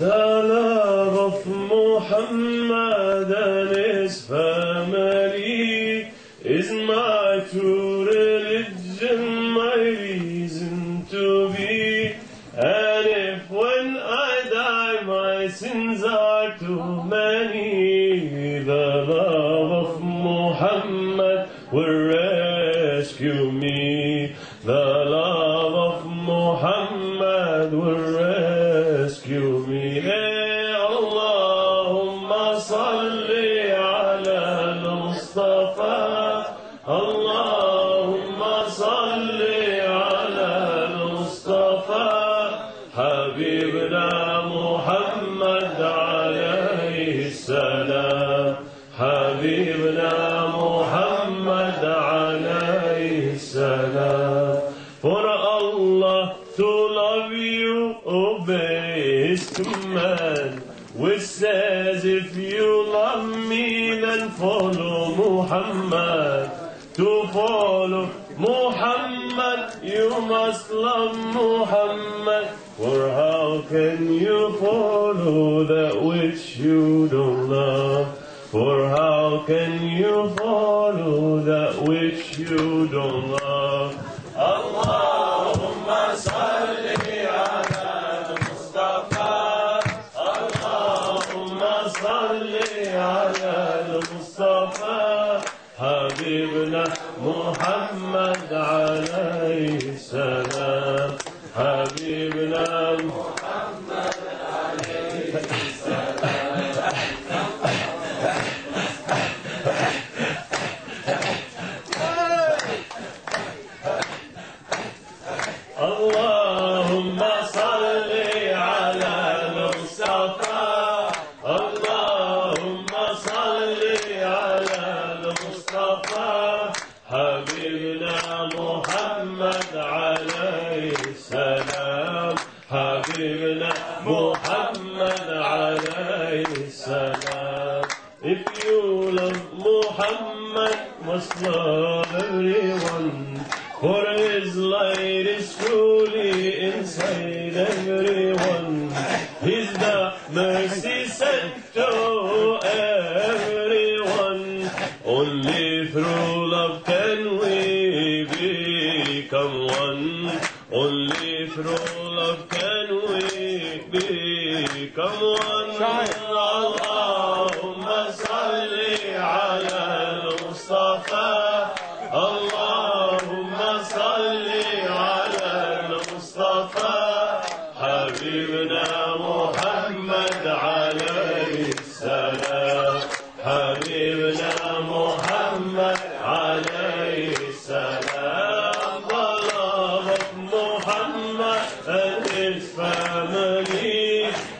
The love of Muhammad and his family is my true religion, my reason to be. And if when I die my sins are too many, the love of Muhammad will rescue me. The love of Muhammad will السلام حبيبنا محمد عليه السلام For Allah to love you, obey His command Which says if you love me then follow Muhammad To follow Muhammad you must love Muhammad For how can you follow that which you don't love? For how can you follow that which you don't love? Allahumma salli ala Mustafa. Allahumma salli ala Mustafa. Habibna Muhammad alayhi salam. حبيبنا محمد عليه اللهم صل على المصطفى اللهم صل على المصطفى حبيبنا محمد عليه السلام حبيبنا محمد عليه السلام If you love Muhammad, must love everyone. For his light is truly inside everyone. He's the mercy sent to everyone. Only through love can we become one. Only through love can we become one. Allahumma salli ala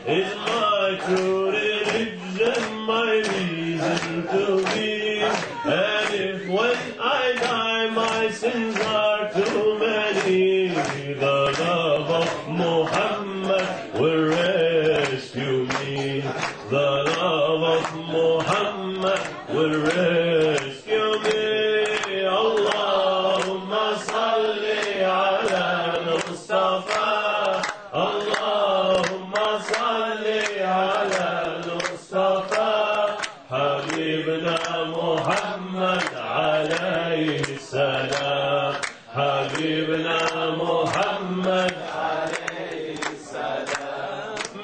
is my true religion, my reason to be. And if when I die my sins are too many, the love of Muhammad will rescue me. The love of Muhammad will rescue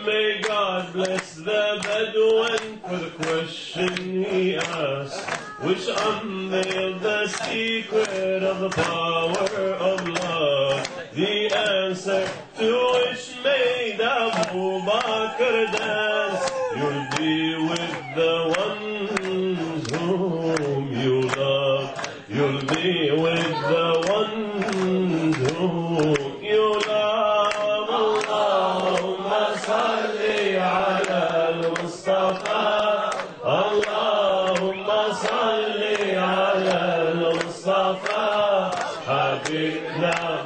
May God bless the Bedouin for the question he asked, which unveiled the secret of the power of love, the answer to which made Abu Bakr dance. You'll be with the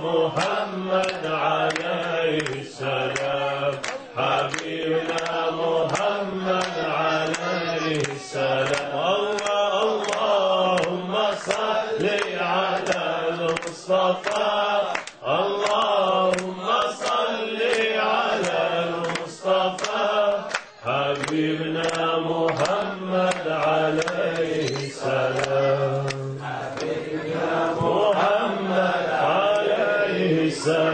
محمد عليه السلام. حبيبنا المصطفى. اللهم صل على المصطفى. حبيبنا محمد عليه السلام. حبيبنا محمد عليه السلام.